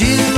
you.